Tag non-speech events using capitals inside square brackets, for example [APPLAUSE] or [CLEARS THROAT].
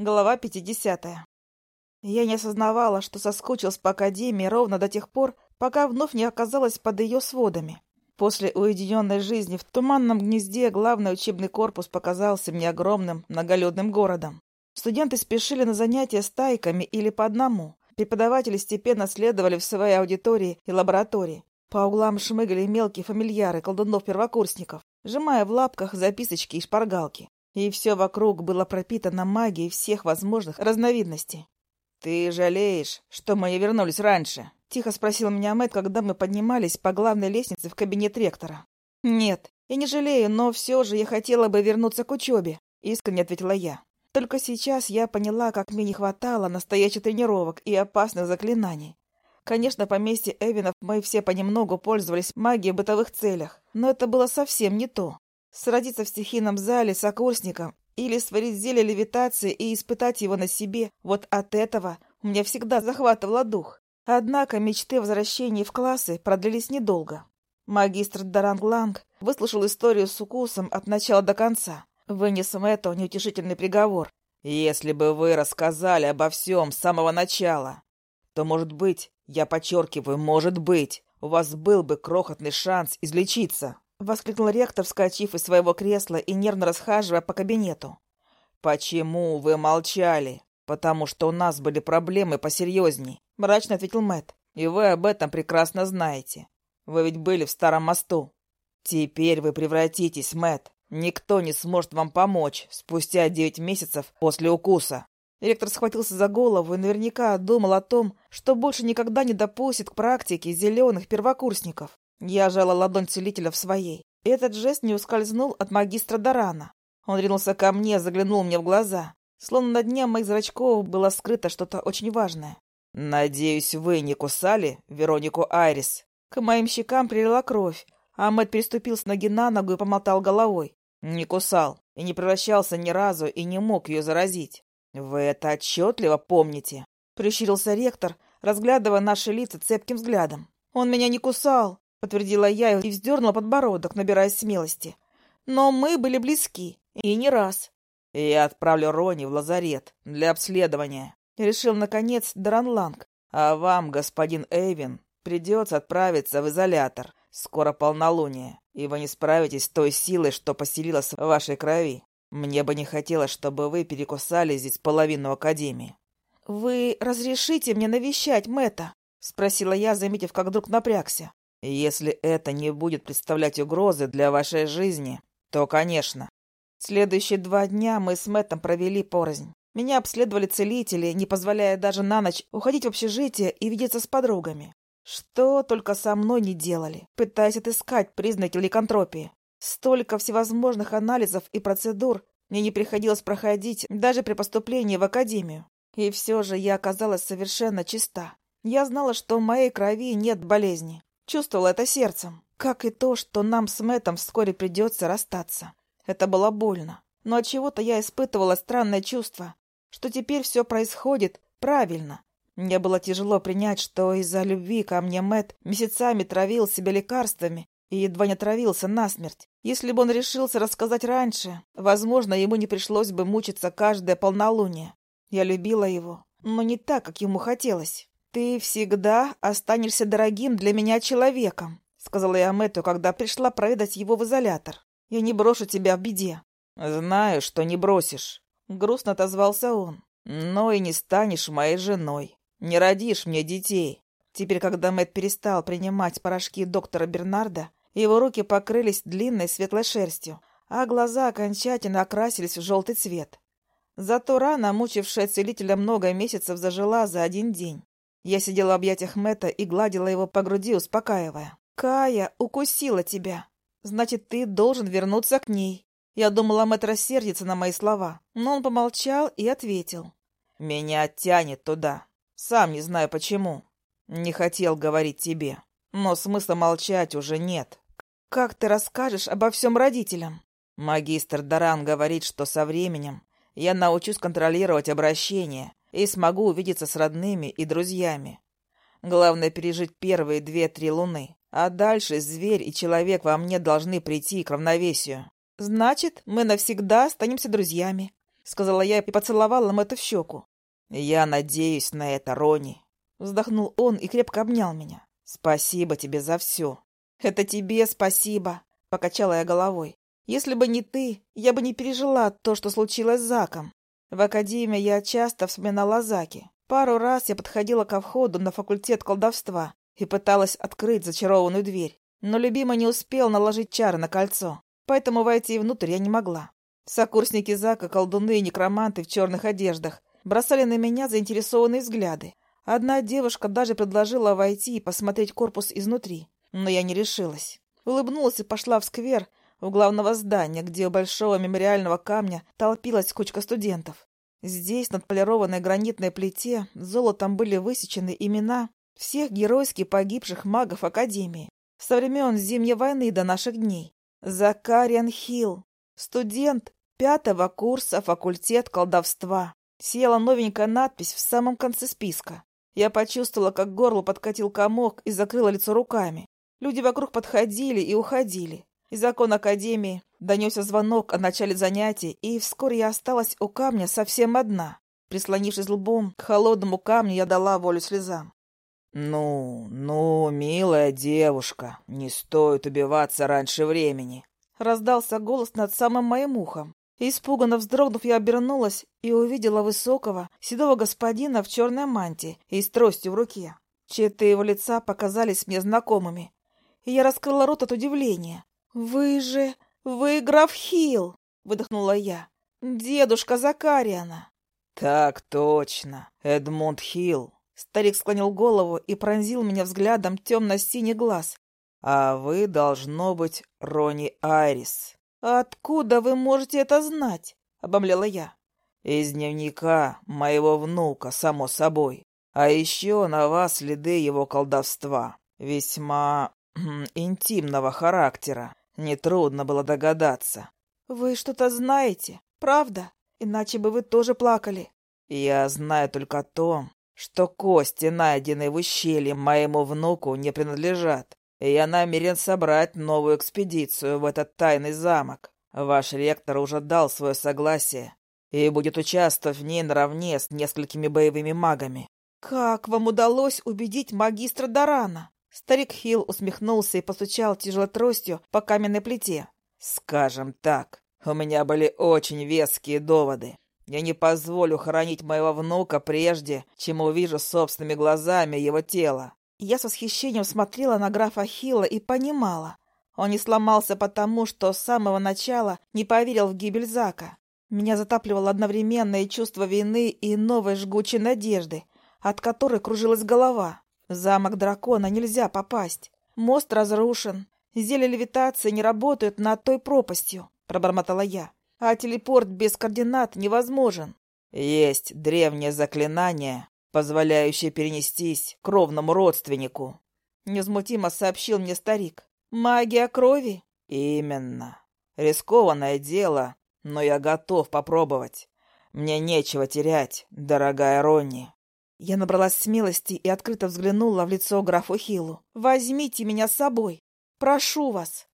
Глава 50. Я не осознавала, что соскучилась по Академии ровно до тех пор, пока вновь не оказалась под ее сводами. После уединенной жизни в туманном гнезде главный учебный корпус показался мне огромным многолюдным городом. Студенты спешили на занятия стайками или по одному. Преподаватели степенно следовали в своей аудитории и лаборатории. По углам шмыгали мелкие фамильяры колдунов-первокурсников, сжимая в лапках записочки и шпаргалки. И все вокруг было пропитано магией всех возможных разновидностей. «Ты жалеешь, что мы не вернулись раньше?» — тихо спросил меня Мэтт, когда мы поднимались по главной лестнице в кабинет ректора. «Нет, я не жалею, но все же я хотела бы вернуться к учебе», — искренне ответила я. Только сейчас я поняла, как мне не хватало настоящих тренировок и опасных заклинаний. Конечно, поместье Эвинов мы все понемногу пользовались магией в бытовых целях, но это было совсем не то. Сродиться в стихийном зале с окурсником или сварить зелье левитации и испытать его на себе, вот от этого у меня всегда захватывало дух. Однако мечты о возвращении в классы продлились недолго. Магистр Дарангланг выслушал историю с укусом от начала до конца, вынес Мэтту неутешительный приговор. «Если бы вы рассказали обо всем с самого начала, то, может быть, я подчеркиваю, может быть, у вас был бы крохотный шанс излечиться». — воскликнул ректор, вскочив из своего кресла и нервно расхаживая по кабинету. «Почему вы молчали? Потому что у нас были проблемы посерьезней», — мрачно ответил Мэт. «И вы об этом прекрасно знаете. Вы ведь были в Старом мосту. Теперь вы превратитесь, Мэт. Никто не сможет вам помочь спустя девять месяцев после укуса». Ректор схватился за голову и наверняка думал о том, что больше никогда не допустит к практике зеленых первокурсников. Я жала ладонь целителя в своей. Этот жест не ускользнул от магистра Дарана. Он ринулся ко мне, заглянул мне в глаза. Словно на дне моих зрачков было скрыто что-то очень важное. «Надеюсь, вы не кусали Веронику Айрис?» К моим щекам прилила кровь, а Мэтт переступил с ноги на ногу и помотал головой. «Не кусал, и не превращался ни разу, и не мог ее заразить. Вы это отчетливо помните?» Прищурился ректор, разглядывая наши лица цепким взглядом. «Он меня не кусал!» — подтвердила я и вздернула подбородок, набираясь смелости. «Но мы были близки, и не раз». «Я отправлю Рони в лазарет для обследования», — решил, наконец, Дранланг. «А вам, господин Эйвин, придется отправиться в изолятор. Скоро полнолуние, и вы не справитесь с той силой, что поселилась в вашей крови. Мне бы не хотелось, чтобы вы перекусали здесь половину Академии». «Вы разрешите мне навещать Мэтта?» — спросила я, заметив, как вдруг напрягся. Если это не будет представлять угрозы для вашей жизни, то, конечно. Следующие два дня мы с Мэттом провели порознь. Меня обследовали целители, не позволяя даже на ночь уходить в общежитие и видеться с подругами. Что только со мной не делали, пытаясь отыскать признаки ликантропии. Столько всевозможных анализов и процедур мне не приходилось проходить даже при поступлении в академию. И все же я оказалась совершенно чиста. Я знала, что в моей крови нет болезни. Чувствовала это сердцем, как и то, что нам с Мэттом вскоре придется расстаться. Это было больно, но от чего то я испытывала странное чувство, что теперь все происходит правильно. Мне было тяжело принять, что из-за любви ко мне Мэтт месяцами травил себя лекарствами и едва не травился насмерть. Если бы он решился рассказать раньше, возможно, ему не пришлось бы мучиться каждое полнолуние. Я любила его, но не так, как ему хотелось. «Ты всегда останешься дорогим для меня человеком», — сказала я Мэтту, когда пришла проведать его в изолятор. «Я не брошу тебя в беде». «Знаю, что не бросишь», — грустно отозвался он. «Но и не станешь моей женой. Не родишь мне детей». Теперь, когда Мэтт перестал принимать порошки доктора Бернарда, его руки покрылись длинной светлой шерстью, а глаза окончательно окрасились в желтый цвет. Зато рана, мучившая целителя много месяцев, зажила за один день. Я сидела в объятиях Мэтта и гладила его по груди, успокаивая. «Кая укусила тебя. Значит, ты должен вернуться к ней». Я думала, Мэтт рассердится на мои слова, но он помолчал и ответил. «Меня тянет туда. Сам не знаю почему. Не хотел говорить тебе. Но смысла молчать уже нет. Как ты расскажешь обо всем родителям?» Магистр Даран говорит, что со временем я научусь контролировать обращение и смогу увидеться с родными и друзьями. Главное пережить первые две-три луны, а дальше зверь и человек во мне должны прийти к равновесию. Значит, мы навсегда останемся друзьями. сказала я и поцеловала Мэтта в щеку. «Я надеюсь на это, Рони», — вздохнул он и крепко обнял меня. «Спасибо тебе за все». «Это тебе спасибо», — покачала я головой. «Если бы не ты, я бы не пережила то, что случилось с Заком. В академии я часто вспоминала Заки. Пару раз я подходила ко входу на факультет колдовства и пыталась открыть зачарованную дверь. Но любимый не успел наложить чары на кольцо, поэтому войти внутрь я не могла. Сокурсники Зака, колдуны и некроманты в черных одеждах бросали на меня заинтересованные взгляды. Одна девушка даже предложила войти и посмотреть корпус изнутри, но я не решилась. Улыбнулась и пошла в сквер у главного здания, где у большого мемориального камня толпилась кучка студентов. Здесь, над полированной гранитной плите, золотом были высечены имена всех геройски погибших магов Академии со времен Зимней войны до наших дней. Закариан Хилл, студент пятого курса факультет колдовства. Села новенькая надпись в самом конце списка. Я почувствовала, как горло подкатил комок и закрыла лицо руками. Люди вокруг подходили и уходили. Из окон Академии донесся звонок о начале занятий, и вскоре я осталась у камня совсем одна. Прислонившись лбом к холодному камню, я дала волю слезам. «Ну, ну, милая девушка, не стоит убиваться раньше времени», — раздался голос над самым моим ухом. Испуганно вздрогнув, я обернулась и увидела высокого, седого господина в черной мантии и с тростью в руке. Черты его лица показались мне знакомыми, и я раскрыла рот от удивления. «Вы же... вы граф Хилл!» — выдохнула я. «Дедушка Закариана!» «Так точно, Эдмунд Хилл!» Старик склонил голову и пронзил меня взглядом темно-синий глаз. «А вы, должно быть, Рони Айрис». «Откуда вы можете это знать?» — обомлела я. «Из дневника моего внука, само собой. А еще на вас следы его колдовства. Весьма [CLEARS THROAT] интимного характера. Нетрудно было догадаться». «Вы что-то знаете, правда? Иначе бы вы тоже плакали». «Я знаю только то, что кости, найденные в ущелье, моему внуку не принадлежат и я намерен собрать новую экспедицию в этот тайный замок. Ваш ректор уже дал свое согласие и будет участвовать в ней наравне с несколькими боевыми магами. «Как вам удалось убедить магистра Дарана?» Старик Хилл усмехнулся и постучал тяжелой тростью по каменной плите. «Скажем так, у меня были очень веские доводы. Я не позволю хоронить моего внука прежде, чем увижу собственными глазами его тело. Я с восхищением смотрела на графа Хилла и понимала. Он не сломался потому, что с самого начала не поверил в гибель Зака. Меня затапливало одновременное чувство вины и новой жгучей надежды, от которой кружилась голова. В замок дракона нельзя попасть. Мост разрушен. Зелья левитации не работают над той пропастью, пробормотала я. А телепорт без координат невозможен. Есть древнее заклинание, позволяющее перенестись к кровному родственнику. Невозмутимо сообщил мне старик. Магия крови? Именно. Рискованное дело, но я готов попробовать. Мне нечего терять, дорогая Ронни. Я набралась смелости и открыто взглянула в лицо графу Хиллу. «Возьмите меня с собой. Прошу вас».